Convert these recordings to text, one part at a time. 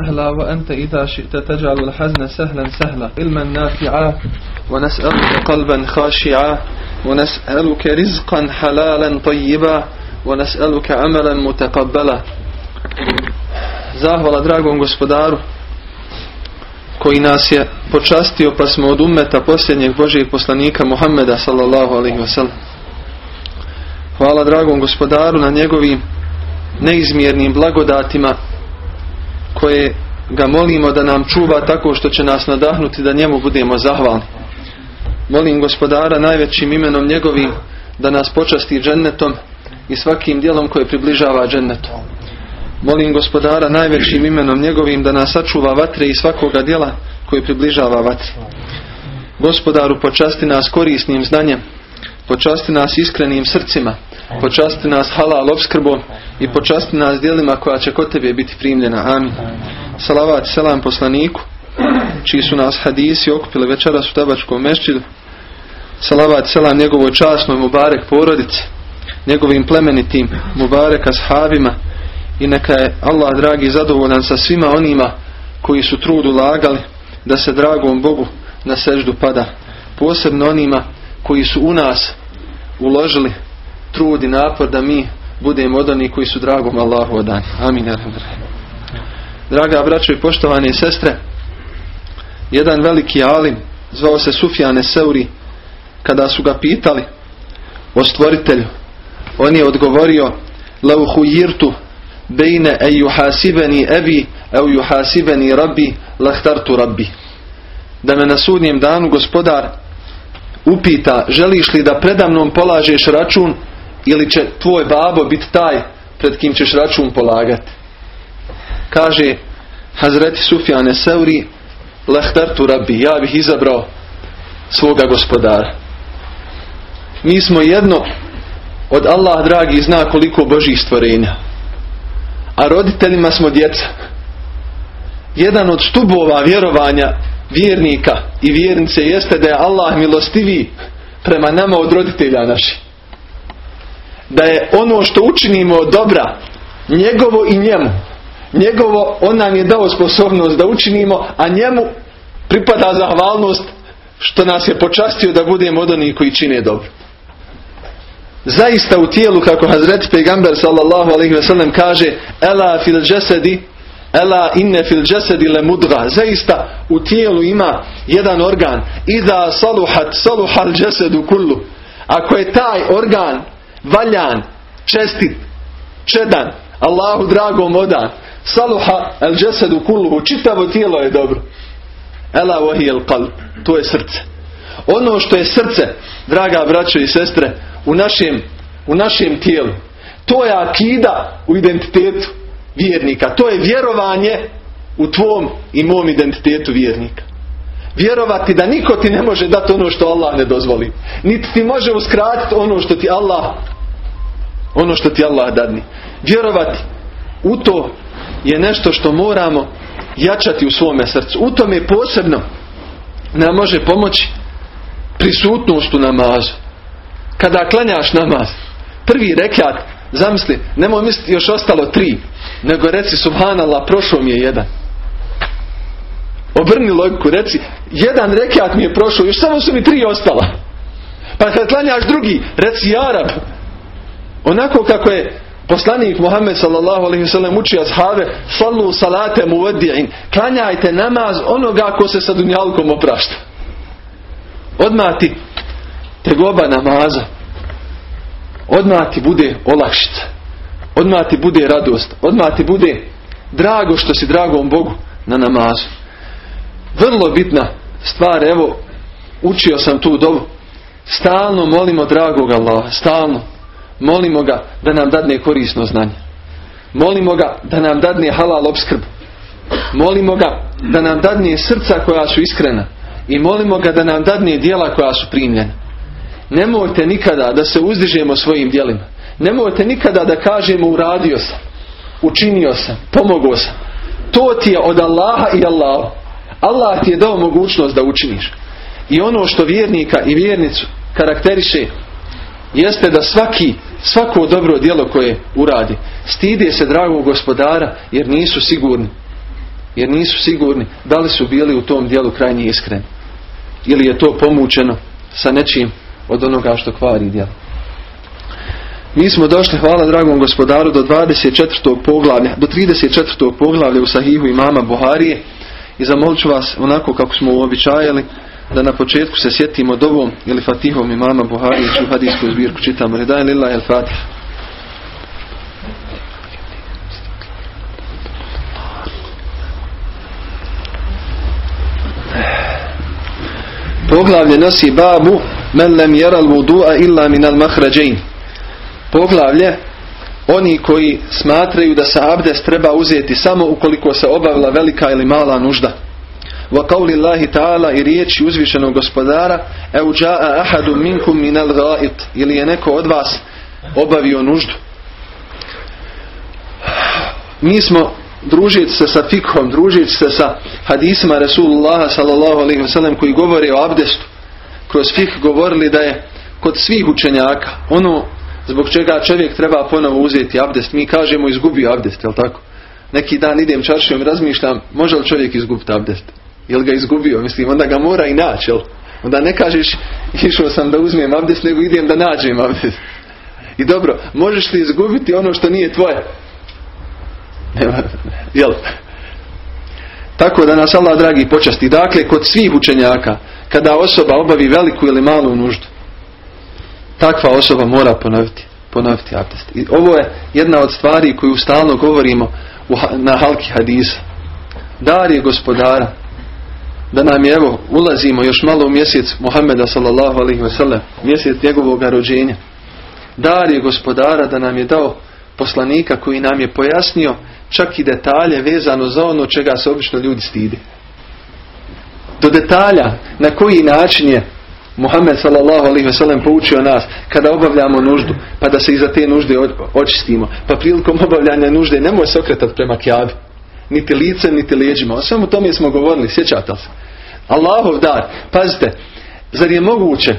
سهلا وأنت إذا شئت تجعل الحزن سهلا سهلا علما نافعا ونسألك قلبا خاشعا ونسألك رزقا حلالا طيبا ونسألك عملا متقبلا Zahvala dragom gospodaru koji nas je počastio pa smo od ummeta posljednjeg Božijeg poslanika Muhammeda sallallahu alaihi wasallam. Hvala dragom gospodaru na njegovim neizmjernim blagodatima koje ga molimo da nam čuva tako što će nas nadahnuti da njemu budemo zahvalni. Molim gospodara najvećim imenom njegovim da nas počasti džennetom i svakim dijelom koje približava džennetu. Molim gospodara najvećim imenom njegovim da nas sačuva vatre i svakoga dijela koje približava vatre. Gospodaru počasti nas korisnim znanjem, počasti nas iskrenim srcima, počasti nas halal obskrbom i počasti nas dijelima koja će kod tebe biti primljena. Amin. Salavat selam poslaniku, čiji su nas hadisi okupili večeras u tabačkom mešćidu. Salavat selam njegovoj časnoj Mubarek porodici, njegovim plemenitim Mubarek ashabima i neka je Allah dragi zadovoljan sa svima onima koji su trud ulagali da se dragom Bogu na seždu pada. Posebno onima koji su u nas uložili trud i napor da mi budemo od onih koji su dragom Allahu odani. Amin. Draga braćo i poštovane sestre, jedan veliki alim zvao se Sufjane Seuri kada su ga pitali o stvoritelju on je odgovorio lau hujirtu bejne e juhasibeni ebi e juhasibeni rabbi lahtartu rabbi da me na sudnjem danu gospodar upita želiš li da predamnom polažeš račun ili će tvoj babo biti taj pred kim ćeš račun polagati kaže Hazreti Sufjane Seuri lahtartu rabbi ja bih izabrao svoga gospodara. Mi smo jedno od Allah dragi zna koliko Božih stvorenja a roditeljima smo djeca. Jedan od stubova vjerovanja vjernika i vjernice jeste da je Allah milostiviji prema nama od roditelja naših da je ono što učinimo od dobra njegovo i njemu. Njegovo on nam je dao sposobnost da učinimo a njemu pripada zahvalnost što nas je počastio da budemo od onih koji čine dobro. Zaista u tijelu kako Hazreti Peygamber sallallahu alaihi ve sellem kaže ela fil džesedi ela inne fil džesedi le mudga zaista u tijelu ima jedan organ. Iza saluhat saluhal džesedu kullu. Ako je taj organ valjan čestit čedan Allahu dragom odan saluha el džesedu kullu čitavo tijelo je dobro ela wahi el qalb to je srce ono što je srce draga braćo i sestre u našem, u našem tijelu. To je akida u identitetu vjernika. To je vjerovanje u tvom i mom identitetu vjernika. Vjerovati da niko ti ne može dati ono što Allah ne dozvoli. Niti ti može uskratiti ono što ti Allah ono što ti Allah dadni. Vjerovati u to je nešto što moramo jačati u svome srcu. U tome posebno nam može pomoći prisutnost u namazu kada klanjaš namaz, prvi rekat, zamisli, nemoj misliti još ostalo tri, nego reci subhanallah, prošao mi je jedan. Obrni logiku, reci, jedan rekat mi je prošao, još samo su mi tri ostala. Pa kad klanjaš drugi, reci jarab. Onako kako je poslanik Muhammed sallallahu alaihi wa sallam učio ashave, sallu salate muveddi'in, klanjajte namaz onoga ko se sa dunjalkom oprašta. Odmah ti tegoba namaza. Odmah ti bude olakšica. Odmah ti bude radost. Odmah ti bude drago što si dragom Bogu na namazu. Vrlo bitna stvar evo učio sam tu dobu stalno molimo dragog Allaha stalno molimo ga da nam dadne korisno znanje molimo ga da nam dadne halal obskrbu molimo ga da nam dadne srca koja su iskrena i molimo ga da nam dadne dijela koja su primljena Nemojte nikada da se uzdižemo svojim djelima. Nemojte nikada da kažemo uradio sam, učinio sam, pomogao sam. To ti je od Allaha i Allaha. Allah ti je dao mogućnost da učiniš. I ono što vjernika i vjernicu karakteriše jeste da svaki, svako dobro djelo koje uradi stide se dragog gospodara jer nisu sigurni jer nisu sigurni da li su bili u tom dijelu krajnje iskreni. Ili je to pomučeno sa nečim od onoga što kvari djelo. Mi smo došli, hvala dragom gospodaru, do 24. poglavlja, do 34. poglavlja u sahihu imama Buharije i zamolit ću vas onako kako smo uobičajali da na početku se sjetimo dovom ili fatihom imama Buharije u hadijsku zbirku čitamo. Redaj lillahi al fatih. Poglavlje nosi babu men lem jeral vudu'a illa min al mahrađain. Poglavlje oni koji smatraju da se abdest treba uzeti samo ukoliko se obavila velika ili mala nužda. Wa qawli Allahi ta'ala i riječi uzvišenog gospodara eu ja'a ahadu minkum min al ga'it ili je neko od vas obavio nuždu. Mi smo družiti se sa fikhom, družiti se sa hadisima Rasulullah sallallahu alaihi wasallam koji govore o abdestu kroz fik govorili da je kod svih učenjaka ono zbog čega čovjek treba ponovo uzeti abdest. Mi kažemo izgubio abdest, jel tako? Neki dan idem čaršijom i razmišljam, može li čovjek izgubiti abdest? Jel ga izgubio? Mislim, onda ga mora i naći, jel? Onda ne kažeš, išao sam da uzmem abdest, nego idem da nađem abdest. I dobro, možeš li izgubiti ono što nije tvoje? Jel? Tako da nas Allah dragi počasti. Dakle, kod svih učenjaka, kada osoba obavi veliku ili malu nuždu, takva osoba mora ponoviti, ponoviti abdest. I ovo je jedna od stvari koju stalno govorimo na halki hadisa. Dar je gospodara da nam je evo ulazimo još malo u mjesec Muhammeda sallallahu alaihi ve sellem, mjesec njegovog rođenja. Dar je gospodara da nam je dao poslanika koji nam je pojasnio čak i detalje vezano za ono čega se obično ljudi stide. Do detalja na koji način je Muhammed sallallahu alaihi sellem poučio nas kada obavljamo nuždu, pa da se iza te nužde očistimo. Pa prilikom obavljanja nužde nemoj se okretati prema kjavi. Niti licem, niti lijeđima. O svemu tome smo govorili, sjećate se. Allahov dar, pazite, zar je moguće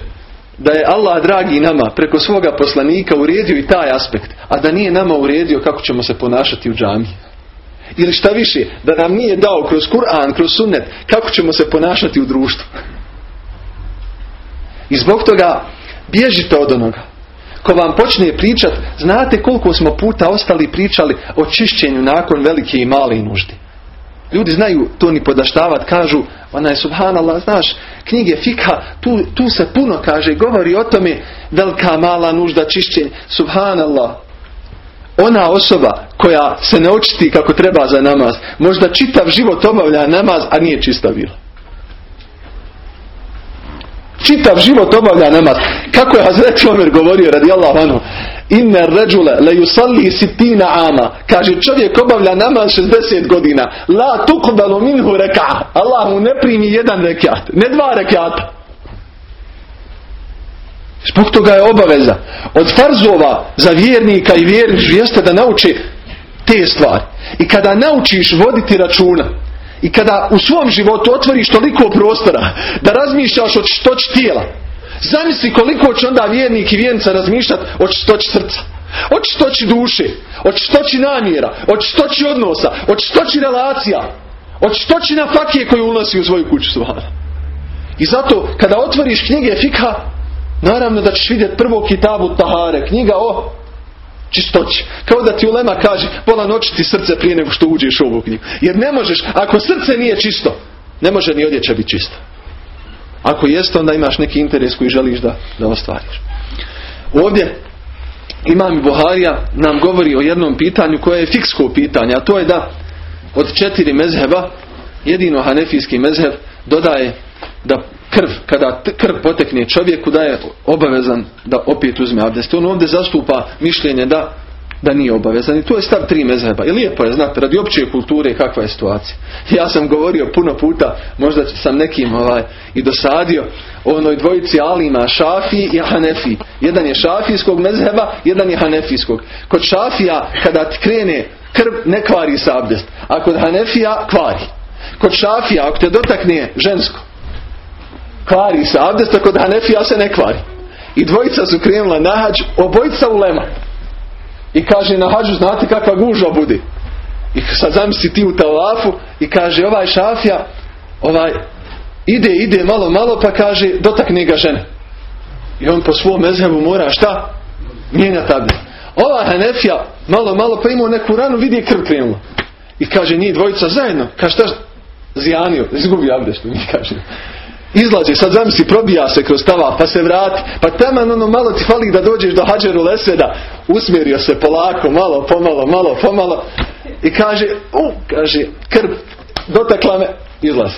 da je Allah dragi nama preko svoga poslanika uredio i taj aspekt, a da nije nama uredio kako ćemo se ponašati u džami. Ili šta više, da nam nije dao kroz Kur'an, kroz sunnet, kako ćemo se ponašati u društvu. I zbog toga bježite od onoga. Ko vam počne pričat, znate koliko smo puta ostali pričali o čišćenju nakon velike i male nužde. Ljudi znaju to ni podaštavat, kažu, ona je subhanallah, znaš, knjige fika, tu, tu se puno kaže, govori o tome velika, mala nužda, čišćenje, subhanallah. Ona osoba koja se ne očiti kako treba za namaz, možda čitav život obavlja namaz, a nije čista bila. Čitav život obavlja namaz. Kako je Hazret Omer govorio radijallahu anhu, Inne ređule le yusalli sitina ama. Kaže čovjek obavlja namaz 60 godina. La tuqbalu minhu reka. Allah mu ne primi jedan rekat. Ne dva rekata. Zbog toga je obaveza. Od farzova za vjernika i vjerniš jeste da nauči te stvari. I kada naučiš voditi računa i kada u svom životu otvoriš toliko prostora da razmišljaš o čistoći tijela, Zamisli koliko će onda vjernik i vjernica razmišljati o čistoći srca. O čistoći duše. O čistoći namjera. O čistoći odnosa. O čistoći relacija. O čistoći na fakije koju unosi u svoju kuću. I zato kada otvoriš knjige fika, naravno da ćeš vidjeti prvo kitabu Tahare. Knjiga o čistoći. Kao da ti ulema kaže, pola noći ti srce prije nego što uđeš u ovu knjigu. Jer ne možeš, ako srce nije čisto, ne može ni odjeća biti čista. Ako jeste, onda imaš neki interes koji želiš da, da ostvariš. Ovdje Imam Buharija nam govori o jednom pitanju koje je fiksko pitanje, a to je da od četiri mezheba jedino hanefijski mezheb dodaje da krv, kada krv potekne čovjeku da je obavezan da opet uzme abdest. On ovdje zastupa mišljenje da da nije obavezan. I to je stav tri mezheba. I lijepo je, znate, radi opće kulture kakva je situacija. Ja sam govorio puno puta, možda sam nekim ovaj, i dosadio, o onoj dvojici alima, šafi i hanefi. Jedan je šafijskog mezheba, jedan je hanefijskog. Kod šafija, kada krene krv, ne kvari se abdest. A kod hanefija, kvari. Kod šafija, ako te dotakne žensko, kvari se abdest, a kod hanefija se ne kvari. I dvojica su krenula nahađ, obojica u lema. I kaže na hađu znate kakva gužva budi. I sad zamisli ti u tavafu i kaže ovaj šafija, ovaj, ide, ide malo, malo pa kaže dotakne ga žene. I on po svom mezhebu mora šta? Mijenja abdest. Ova Hanefija malo, malo pa imao neku ranu, vidi je krv krenula. I kaže njih dvojica zajedno. Kaže šta? Zijanio, izgubi abdest, mi kaže. Izlazi, sad zamisli, probija se kroz tava, pa se vrati, pa taman ono malo ti fali da dođeš do hađeru lesveda, usmjerio se polako, malo, pomalo, malo, pomalo i kaže, u, kaže, krv, dotakla me, izlazi.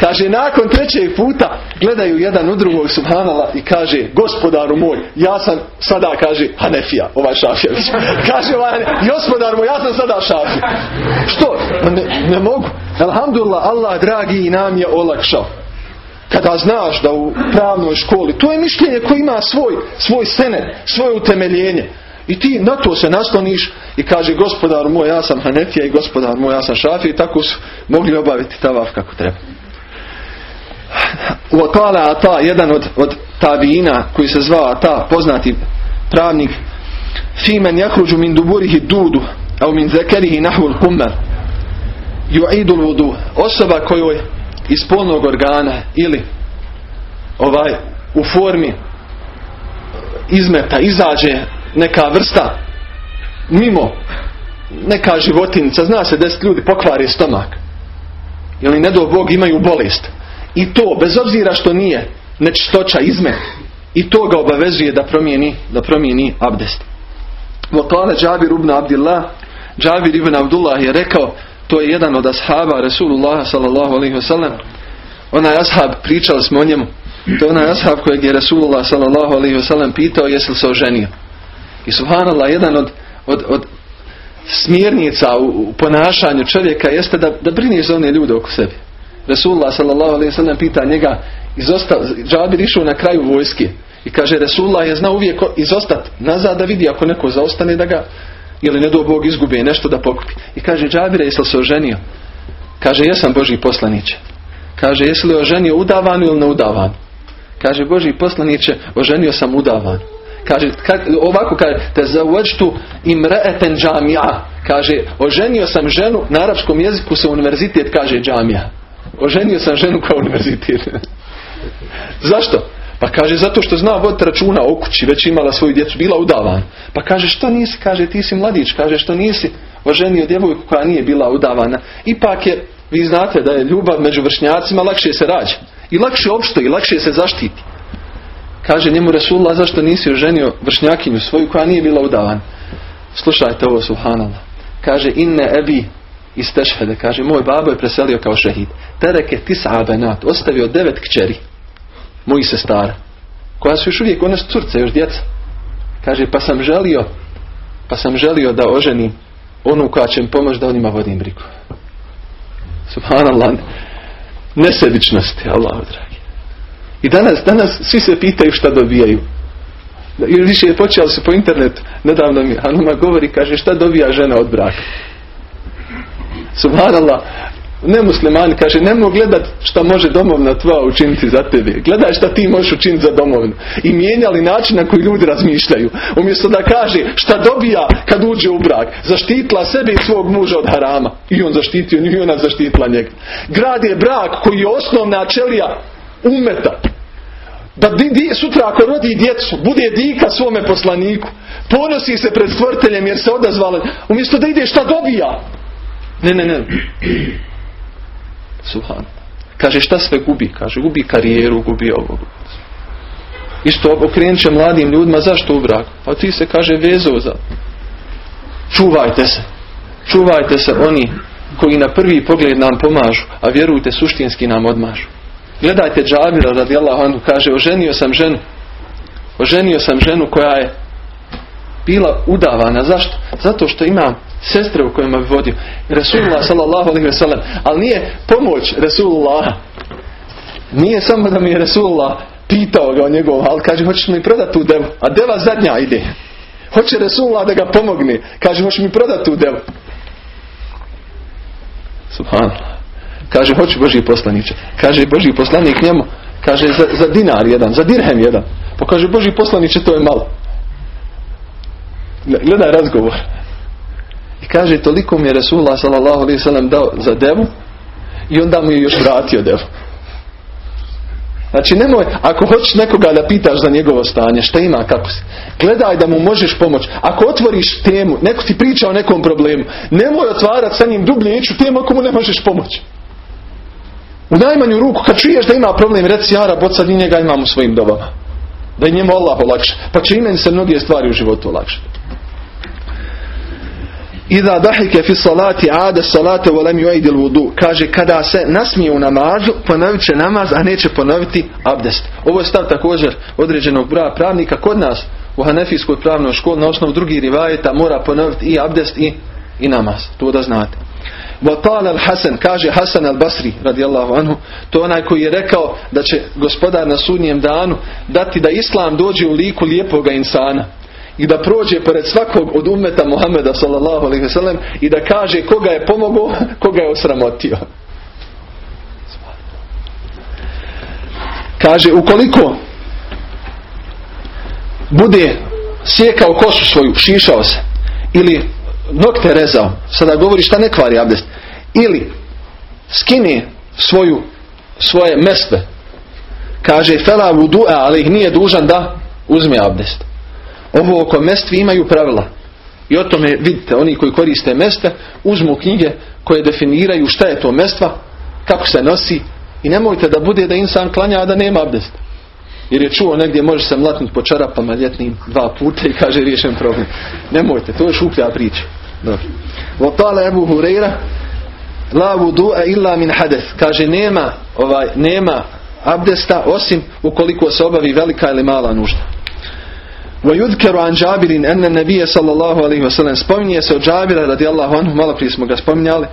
Kaže, nakon trećeg puta gledaju jedan u drugog subhanala i kaže, gospodaru moj, ja sam sada, kaže, Hanefija, ovaj Šafjević. Kaže, ovaj, gospodaru moj, ja sam sada Šafija. Što? Ne, ne mogu. Alhamdulillah, Allah dragi nam je olakšao kada znaš da u pravnoj školi, to je mišljenje koje ima svoj, svoj senet, svoje utemeljenje. I ti na to se nasloniš i kaže gospodar moj ja sam Hanefija i gospodar moj ja sam Šafija i tako su mogli obaviti tavaf kako treba. Lokala Ata, jedan od, od tabina koji se zvao Ata, poznati pravnik, Fimen jakruđu min duburihi dudu, a min zekerihi nahvul hummer, ju'idul vudu. Osoba kojoj iz polnog organa ili ovaj u formi izmeta izađe neka vrsta mimo neka životinica zna se deset ljudi pokvari stomak ili ne do Bog imaju bolest. I to bez obzira što nije nečistoća izme i to ga obavezuje da promijeni da promijeni abdest. Vokale Džabir ibn Abdillah Džabir ibn Abdullah je rekao to je jedan od ashaba Rasulullah sallallahu alaihi wasallam onaj ashab pričali smo o njemu. To je onaj ashab kojeg je Rasulullah sallallahu alaihi wasallam pitao jesi li se oženio. I subhanallah jedan od, od, od smjernica u, ponašanju čovjeka jeste da, da brineš za one ljude oko sebe. Rasulullah sallallahu alaihi wasallam pita njega izostav, Džabir išao na kraju vojske. I kaže Rasulullah je znao uvijek izostat nazad da vidi ako neko zaostane da ga ili ne do Bog izgube nešto da pokupi. I kaže, Džabire, jesi li se oženio? Kaže, jesam Boži poslaniće. Kaže, jesi li oženio udavan ili ne udavan? Kaže, Boži poslaniće, oženio sam udavan. Kaže, ovako kaže, te zavođtu imreeten džamija. Kaže, oženio sam ženu, na arapskom jeziku se univerzitet kaže džamija. Oženio sam ženu kao univerzitet. Zašto? Pa kaže zato što zna voditi računa o kući, već imala svoju djecu, bila udavan. Pa kaže što nisi, kaže ti si mladić, kaže što nisi oženio djevojku koja nije bila udavana. Ipak je, vi znate da je ljubav među vršnjacima lakše se rađa. I lakše opšto i lakše se zaštiti. Kaže njemu Resulullah zašto nisi oženio vršnjakinju svoju koja nije bila udavana. Slušajte ovo subhanallah. Kaže inne ebi iz tešhede. Kaže moj babo je preselio kao šehid. Tereke tisa abenat. Ostavio devet kćeri mojih sestara koja su još uvijek one curce još djeca. Kaže pa sam želio pa sam želio da oženim onu koja će mi pomoći da onima vodim brigu. Subhanallah nesebičnosti Allah dragi. I danas, danas svi se pitaju šta dobijaju. I više je počelo se po internetu. Nedavno mi Hanuma govori kaže šta dobija žena od braka? Subhanallah nemuslimani kaže nemoj gledat šta može domovna tvoja učiniti za tebe. Gledaj šta ti možeš učiniti za domovinu. I mijenjali način na koji ljudi razmišljaju. Umjesto da kaže šta dobija kad uđe u brak? Zaštitila sebe i svog muža od harama. I on zaštitio nju i ona zaštitila njega. Grad je brak koji je osnovna čelija umeta. Da di, di, sutra ako rodi djecu bude dika svome poslaniku. Ponosi se pred stvrteljem jer se odazvali umjesto da ide šta dobija? Ne ne ne Subhan. Kaže šta sve gubi? Kaže gubi karijeru, gubi ovo. Isto okrenut će mladim ljudima zašto u brak? Pa ti se kaže vezao za. Čuvajte se. Čuvajte se oni koji na prvi pogled nam pomažu, a vjerujte suštinski nam odmažu. Gledajte Džabira radijallahu anhu kaže oženio sam ženu. Oženio sam ženu koja je bila udavana. Zašto? Zato što imam sestre u kojima bi vodio. Resulullah sallallahu alaihi wasallam. Ali nije pomoć Resulullah. Nije samo da mi je Resulullah pitao ga o njegovom, ali kaže hoćeš mi prodati tu devu. A deva zadnja ide. Hoće Resulullah da ga pomogne. Kaže hoćeš mi prodati tu devu. Subhanallah. Kaže hoću Boži poslaniće. Kaže Boži poslanik njemu. Kaže za, za dinar jedan, za dirhem jedan. Pa kaže Boži poslaniće to je malo. Gledaj razgovor. I kaže, toliko mi je Resulullah s.a.v. dao za devu i onda mu je još vratio devu. Znači nemoj, ako hoćeš nekoga da pitaš za njegovo stanje, šta ima, kako si, gledaj da mu možeš pomoći. Ako otvoriš temu, neko ti priča o nekom problemu, nemoj otvarati sa njim dublje iću temu ako mu ne možeš pomoći. U najmanju ruku, kad čuješ da ima problem, reci Jara, bot sad i njega imam u svojim dobama. Da je njemu Allah olakša. Pa će i se mnoge stvari u životu olakšati. Iza dahike fi salati ada salate volem juaidil vudu. Kaže kada se nasmije u namazu ponovit će namaz a neće ponoviti abdest. Ovo je stav također određenog broja pravnika kod nas u Hanefijskoj pravnoj školi na osnovu drugih rivajeta mora ponoviti i abdest i, i namaz. To da znate. Vatala al-Hasan, kaže Hasan al-Basri radijallahu anhu, to onaj koji je rekao da će gospodar na sudnjem danu dati da Islam dođe u liku lijepoga insana i da prođe pored svakog od umeta Muhameda sallallahu alaihi wasallam i da kaže koga je pomogao, koga je osramotio. Kaže, ukoliko bude sjekao kosu svoju, šišao se, ili nokte rezao, sada govori šta ne kvari abdest, ili skine svoju, svoje mestve, kaže, fela vudu'a, ali ih nije dužan da uzme abdest. Ovo oko mestvi imaju pravila. I o tome vidite, oni koji koriste meste, uzmu knjige koje definiraju šta je to mestva, kako se nosi i nemojte da bude da insan klanja, a da nema abdest. Jer je čuo negdje može se mlatnuti po čarapama ljetnim dva puta i kaže riješen problem. Nemojte, to je šuplja priča. Dobro. Votale Ebu Hureyra La vudu'a illa min hadeth. Kaže nema, ovaj, nema abdesta osim ukoliko se obavi velika ili mala nužda. ويذكر عن جابر أن النبي صلى الله عليه وسلم spominje se od Džabira radijallahu anhu, malo prije smo ga spominjali,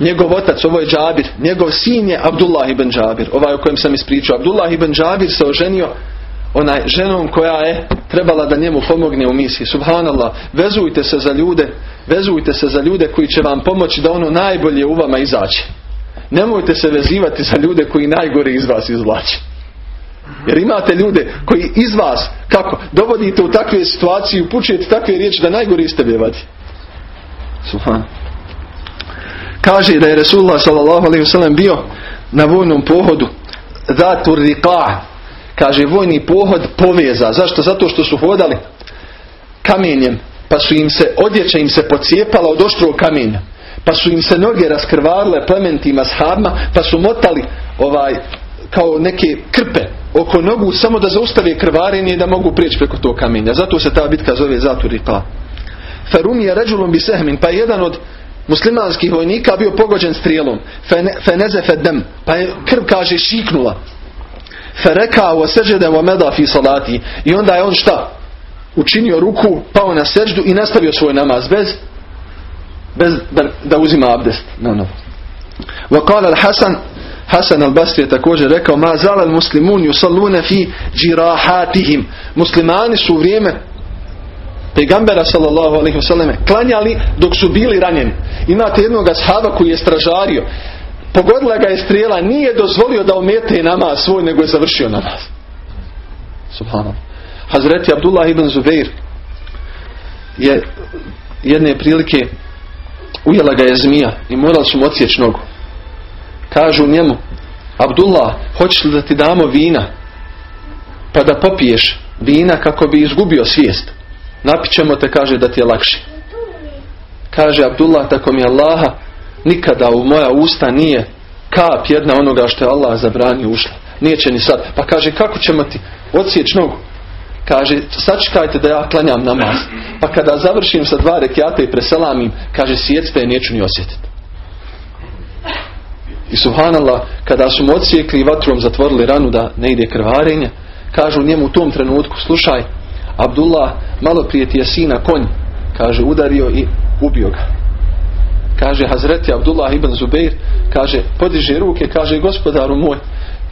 njegov otac, ovo je Džabir, njegov sin je Abdullah ibn Džabir, ovaj o kojem sam ispričao. Abdullah ibn Džabir se oženio onaj ženom koja je trebala da njemu pomogne u misiji. Subhanallah, vezujte se za ljude, vezujte se za ljude koji će vam pomoći da ono najbolje u vama izaći. Nemojte se vezivati za ljude koji najgore iz vas izvlače. Jer imate ljude koji iz vas, kako, dovodite u takve situacije i upućujete takve riječi da najgore iz tebe vadi. Subhan. Kaže da je Resulullah s.a.v. bio na vojnom pohodu Zatur riqa. Kaže vojni pohod poveza. Zašto? Zato što su hodali kamenjem. Pa su im se, odjeća im se pocijepala od oštrog kamenja. Pa su im se noge raskrvarile plementima shabma. Pa su motali ovaj kao neke krpe oko nogu samo da zaustave krvarenje i da mogu prijeći preko tog kamenja. Zato se ta bitka zove Zaturiqa. Farum je ređulom bi sehmin, pa jedan od muslimanskih vojnika bio pogođen strijelom. Feneze fedem, pa je krv kaže šiknula. Fereka o sežede o meda fi salati. I onda je on šta? Učinio ruku, pao na seždu i nastavio svoj namaz bez, bez da, da uzima abdest. No, no. وقال الحسن Hasan al-Basri je također rekao ma zalal muslimun yusalluna fi jirahatihim. Muslimani su u vrijeme Pegambera sallallahu alaihi wasallam klanjali dok su bili ranjeni. Imate jednog ashaba koji je stražario. Pogodila ga je strijela, nije dozvolio da omete nama svoj, nego je završio namaz. Subhanallah. Hazreti Abdullah ibn Zubair je jedne prilike ujela ga je zmija i morali su mu odsjeći nogu. Kažu njemu, Abdullah, hoćeš li da ti damo vina? Pa da popiješ vina kako bi izgubio svijest. Napićemo te, kaže, da ti je lakše. Kaže Abdullah, tako mi Allaha, nikada u moja usta nije kap jedna onoga što je Allah zabranio ušla. Nijeće ni sad. Pa kaže, kako ćemo ti odsjeć nogu? Kaže, sačekajte da ja klanjam namaz. Pa kada završim sa dva rekiata i preselamim, kaže, sjecite je neću ni osjetiti. I subhanallah, kada su mu odsjekli i vatrom zatvorili ranu da ne ide krvarenje, kažu njemu u tom trenutku, slušaj, Abdullah, malo prije ti je sina konj, kaže, udario i ubio ga. Kaže Hazreti Abdullah ibn Zubeir, kaže, podiže ruke, kaže, gospodaru moj,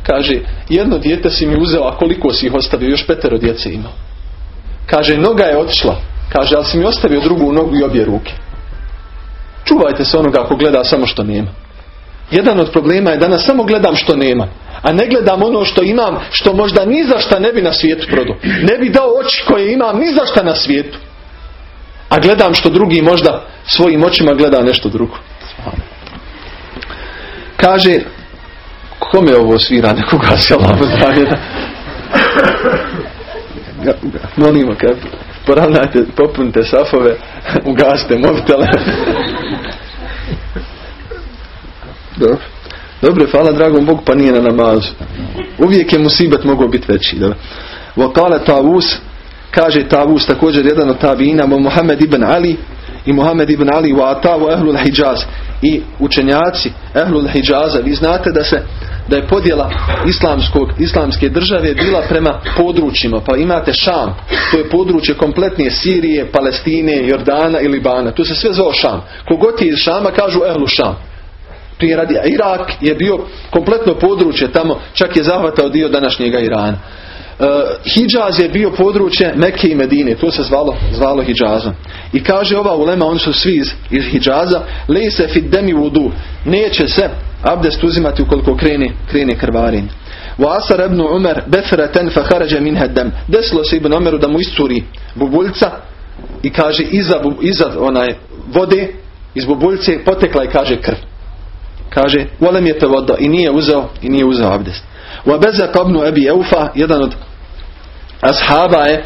kaže, jedno dijete si mi uzeo, a koliko si ih ostavio, još petero djece imao. Kaže, noga je otišla, kaže, ali si mi ostavio drugu nogu i obje ruke. Čuvajte se onoga ako gleda samo što nema. Jedan od problema je danas samo gledam što nema. A ne gledam ono što imam, što možda ni za šta ne bi na svijetu prodao. Ne bi dao oči koje imam ni za šta na svijetu. A gledam što drugi možda svojim očima gleda nešto drugo. Kaže, kome ovo svira nekoga se Molimo, kad poravnajte, popunite safove, ugasite mobitele. Dobro. Dobro, hvala dragom Bogu, pa nije na namazu. Uvijek je musibet mogao biti veći. Dobro. Tavus, kaže Tavus također jedan od tabina, Muhammed ibn Ali i Muhammed ibn Ali wa atavu ehlul hijaz i učenjaci ehlul hijaza. Vi znate da se da je podjela islamskog, islamske države bila prema područjima. Pa imate Šam, to je područje kompletnije Sirije, Palestine, Jordana i Libana. Tu se sve zove Šam. Kogod je iz Šama kažu ehlu Šam. Radi, Irak je bio kompletno područje tamo, čak je zahvatao dio današnjega Irana. Uh, Hidžaz je bio područje Mekke i Medine, to se zvalo, zvalo Hidžazom. I kaže ova ulema, oni su svi iz, iz Hidžaza, lej se fit demi vudu, neće se abdest uzimati ukoliko krene, krene krvarin. Wa asar ibn Umar befratan fa kharaja minha dam. Deslo se ibn Umaru da mu iscuri bubuljca i kaže iza, iza onaj vode iz bubuljce potekla i kaže krv Kaže, volem je te voda i nije uzeo i nije uzeo abdest. Wa bezak ibn Abi Eufa, jedan od ashaba je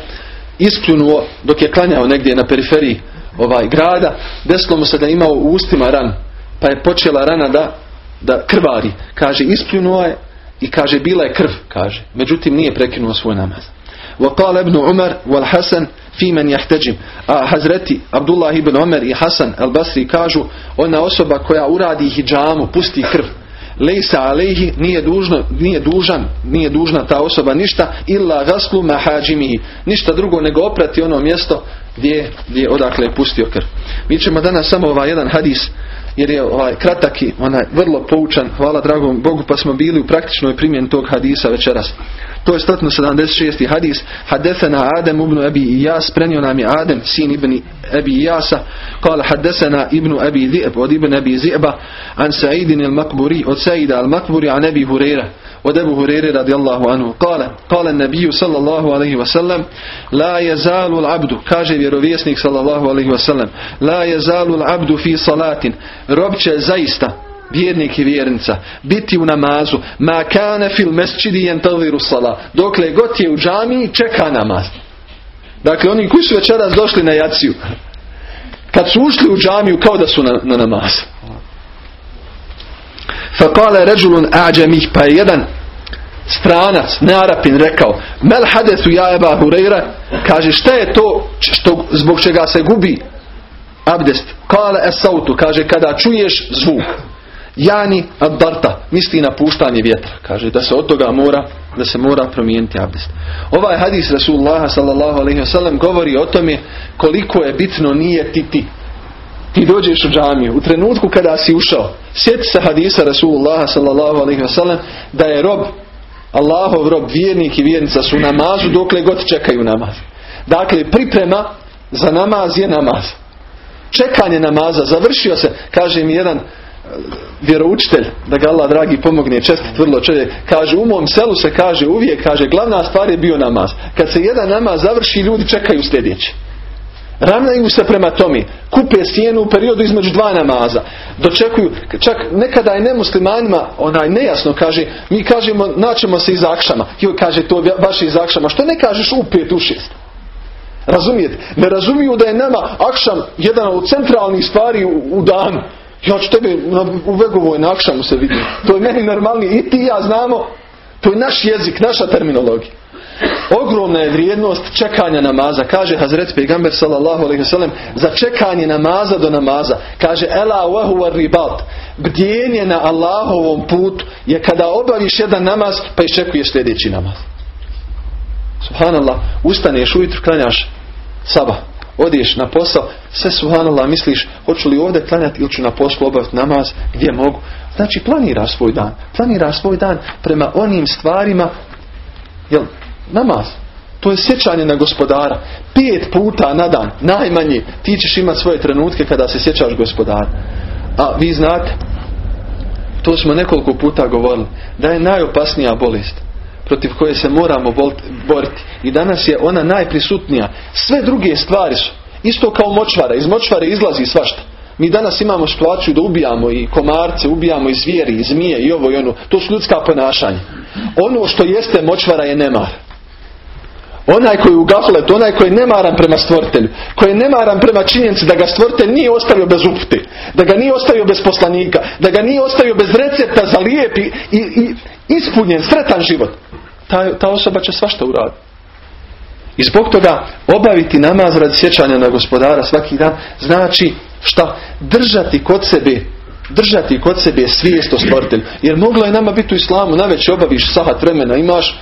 ispljunuo dok je klanjao negdje na periferiji ovaj grada, desilo mu se da imao u ustima ran, pa je počela rana da da krvari. Kaže, ispljunuo je i kaže, bila je krv, kaže. Međutim, nije prekinuo svoj namaz. وقال ابن عمر والحسن fimen jahteđim. A Hazreti Abdullah ibn Omer i Hasan al Basri kažu ona osoba koja uradi hijjamu, pusti krv. Lejsa alehi nije, dužno, nije dužan, nije dužna ta osoba ništa illa gaslu mahađimihi. Ništa drugo nego oprati ono mjesto gdje, gdje odakle pustio krv. Mi ćemo danas samo ovaj jedan hadis jer je ovaj kratak i onaj vrlo poučan, hvala dragom Bogu, pa smo bili u praktičnoj primjeni tog hadisa večeras. To je 176. hadis. Hadesena Adem ibn Abi Iyas, prenio nam je Adem, sin ibn Abi Iyasa, kala hadesena ibn Abi Zi'b, od ibn Abi Zi'ba, an Sa'idin il-Makburi, od Sa'ida al-Makburi, an Abi Hurera. od Ebu Hurere radijallahu anhu. Kale, kale nebiju sallallahu alaihi wasallam, la je zalu l'abdu, kaže vjerovjesnik sallallahu alaihi wasallam, la je zalu l'abdu fi salatin, rob će zaista, vjernik i vjernica, biti u namazu, ma kane fil mesčidi jentaviru sala, dokle god je u džami čeka namaz. Dakle, oni koji su večeras došli na jaciju, kad su ušli u džamiju kao da su na, na namazu. Fakale ređulun ađemih, pa je jedan stranac, nearapin rekao, mel hadesu ja eba hureyra, kaže šta je to što, zbog čega se gubi abdest? Kale esautu, kaže kada čuješ zvuk. Jani ad-darta, misli na puštanje vjetra. Kaže da se od toga mora, da se mora promijeniti abdest. Ovaj hadis Rasulullah sallallahu alaihi wasallam govori o tome koliko je bitno nije ti ti. Dođeš u džamiju. U trenutku kada si ušao, sjeti se hadisa Rasulullah sallallahu alaihi wasallam da je rob, Allahov rob, vjernik i vjernica su namazu dokle god čekaju namaz. Dakle, priprema za namaz je namaz. Čekanje namaza, završio se, kaže mi jedan vjeroučitelj, da ga Allah dragi pomogne, čestit vrlo čovjek, kaže u mom selu se kaže uvijek, kaže glavna stvar je bio namaz. Kad se jedan namaz završi, ljudi čekaju sljedeći. Ravnaju se prema tome. Kupe stijenu u periodu između dva namaza. Dočekuju, čak nekada je nemuslimanima onaj nejasno kaže, mi kažemo naćemo se iz akšama. Joj kaže to baš iz akšama. Što ne kažeš u pet u šest? Razumijete? Ne razumiju da je nama akšam jedan od centralnih stvari u, u danu. Ja ću tebe u Vegovoj na akšamu se vidim. To je meni normalni. I ti ja znamo. To je naš jezik, naša terminologija. Ogromna je vrijednost čekanja namaza. Kaže Hazret Peygamber sallallahu alaihi wasallam za čekanje namaza do namaza. Kaže Ela wahu ribat. Bdjenje na Allahovom putu je kada obaviš jedan namaz pa iščekuješ sljedeći namaz. Subhanallah. Ustaneš ujutro klanjaš sabah. Odiješ na posao, sve subhanallah misliš hoću li ovdje klanjati ili ću na poslu obaviti namaz, gdje mogu. Znači planira svoj dan. Planira svoj dan prema onim stvarima jel, namaz. To je sjećanje na gospodara. Pet puta na dan, najmanje, ti ćeš imati svoje trenutke kada se sjećaš gospodara. A vi znate, to smo nekoliko puta govorili, da je najopasnija bolest protiv koje se moramo boriti. I danas je ona najprisutnija. Sve druge stvari su Isto kao močvara. Iz močvare izlazi svašta. Mi danas imamo situaciju da ubijamo i komarce, ubijamo i zvijeri, i zmije i ovo i ono. To su ljudska ponašanja. Ono što jeste močvara je nemar. Onaj koji je u gafletu, onaj koji je nemaran prema stvoritelju, koji je nemaran prema činjenici da ga stvoritelj nije ostavio bez upute, da ga nije ostavio bez poslanika, da ga nije ostavio bez recepta za lijepi i, i ispunjen, sretan život. Ta, ta osoba će svašta uraditi. I zbog toga obaviti namaz radi sjećanja na gospodara svaki dan znači šta? Držati kod sebe držati kod sebe svijest o stvoritelju. Jer moglo je nama biti u islamu, na već obaviš sahat vremena, imaš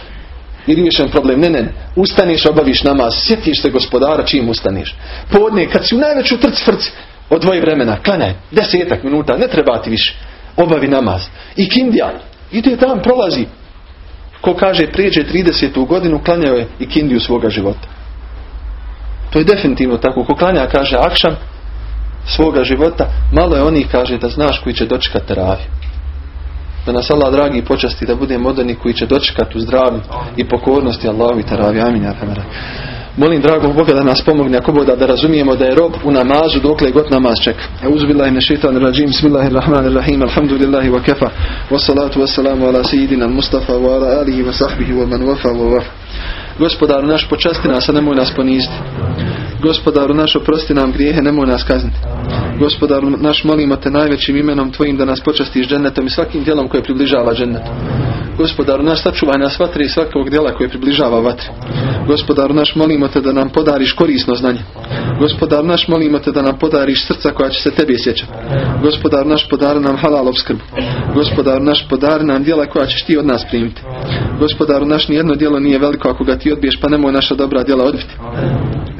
i riješen problem. Ne, ne, Ustaniš, obaviš namaz, sjetiš se gospodara čim ustaniš. Podne, kad si u najveću trc frci, odvoji vremena, klanjaj, desetak minuta, ne treba ti više. Obavi namaz. I kindija, ide dan, prolazi. Ko kaže, prijeđe 30. godinu, klanjao je i kindiju svoga života. To je definitivno tako. Ko klanja, kaže, akšan svoga života, malo je onih, kaže, da znaš koji će dočekati teraviju. Da nas Allah dragi počasti da budemo moderni koji će dočekati u zdravlju i pokornosti Allahu i taravi. Amin. Molim dragog Boga da nas pomogne ako Boga da razumijemo da je rob u namazu dokle god namaz čeka. Euzubillahi min shaitanir rajim. Bismillahirrahmanirrahim. Alhamdulillahi wa kafa. Wa salatu wa salamu ala sayyidina Mustafa wa ala alihi wa sahbihi wa man wafa wa wafa. Gospodaru naš počasti nas, a nemoj nas poniziti. Gospodaru naš oprosti nam grijehe, nemoj nas kazniti. Gospodaru naš molimo te najvećim imenom tvojim da nas počastiš džennetom i svakim djelom koje približava džennetu. Gospodaru naš sačuvaj nas vatre i svakog djela koje približava vatri. Gospodaru naš molimo te da nam podariš korisno znanje. Gospodaru naš molimo te da nam podariš srca koja će se tebi sjećati. Gospodaru naš podari nam halal obskrbu. Gospodaru naš podari nam djela koja ćeš ti od nas primiti. Gospodaru naš nijedno djelo nije veliko ako ga ti odbiješ pa nemoj naša dobra djela odbiti.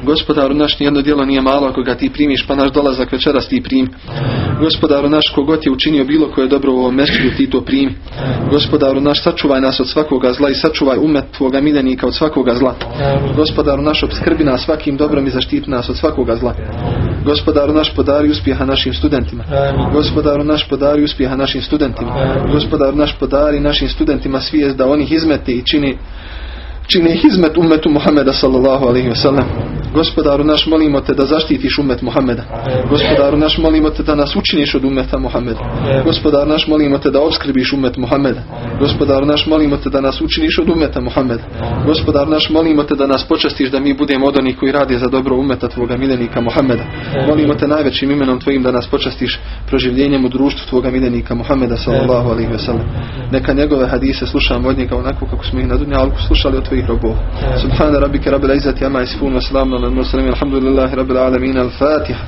Gospodaru naš nijedno djelo nije malo ako ga ti primiš pa naš dolazak večeras ti primi. Gospodaru naš kogod je učinio bilo koje dobro u ovom mjestu ti to primi. Gospodaru naš sačuvaj nas od svakoga zla i sačuvaj umet tvoga miljenika od svakoga zla. Gospodaru naš obskrbi nas svakim dobrom i zaštiti nas od svakoga zla. Gospodaru naš podari uspjeha našim studentima. Gospodaru naš podari uspjeha našim studentima. Gospodaru naš podari našim studentima svijest da oni izmete i čini čini hizmet umetu Muhameda sallallahu alaihi wa sallam. Gospodaru naš molimo te da zaštitiš umet Muhameda. Gospodaru naš molimo te da nas učiniš od umeta Muhameda. Gospodaru naš molimo te da obskrbiš umet Muhameda. Gospodaru naš molimo te da nas učiniš od umeta Muhameda. Gospodaru naš molimo te da nas počastiš da mi budemo od onih koji radi za dobro umeta tvoga miljenika Muhameda. Molimo te najvećim imenom tvojim da nas počastiš proživljenjem u društvu tvoga miljenika Muhameda sallallahu alaihi wa sallam. Neka njegove hadise slušamo od njega onako kako smo ih na dunjalku slušali od tvojih robova. Subhana rabbika rabbil izzati amma yasifun wa salamun على المرسلين الحمد لله رب العالمين. الفاتحة.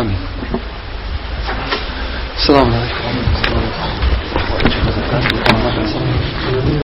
آمين. السلام عليكم.